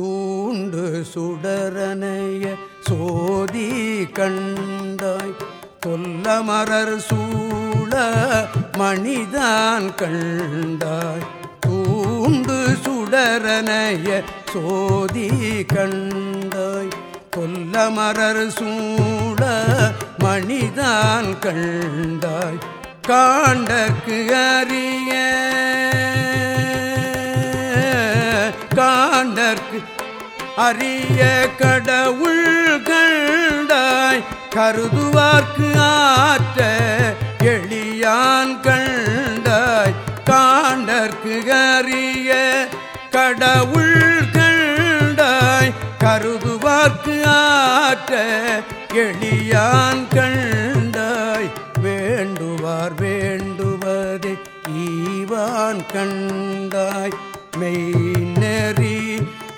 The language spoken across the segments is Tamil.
தூண்டு சுடரனைய சோதி கண்டாய். தொல்லமரர் சூழ மணிதான் கண்டாய். தூண்டு சுடரனைய சோதி கண்டாய். கொல்லமரர் சூழ மணிதான் கண்டாய். காண்டக்கு அறிய காண்டற்கு அரிய கடவுள் கண்டாய் கருதுவார்க்கு ஆற்ற எளியான் கண்டாய் காண்டற்கு அரிய கடவுள் கண்டாய் கருதுவார்க்கு ஆற்ற எளியான் கண்டாய் வேண்டுவார் வேண்டுவதே ஈவான் கண்டாய் மெய்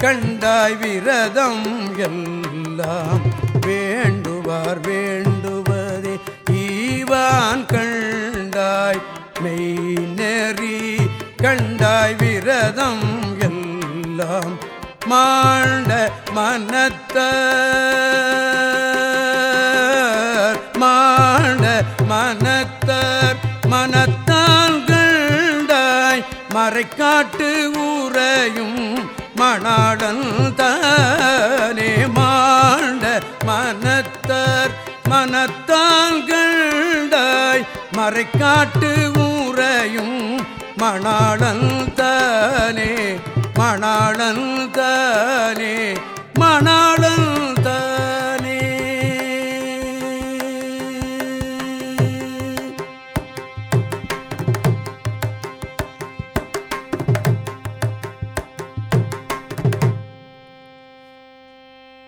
கண்டாய் விரதம் எல்லாம் வேண்டுவார் வேண்டுவதே. ஈவான் கண்டாய் மெய் நெறி கண்டாய் விரதம் எல்லாம் மாண்ட மனத்த மாண்ட மனத்தர் மனத்தான் கண்டாய் மறைக்காட்டு ஊரையும் மணாடன் தானே மாண்ட மனத்தர் மனத்தான் மறைக்காட்டு ஊரையும் மணாடன் தானே மணாடன் தானே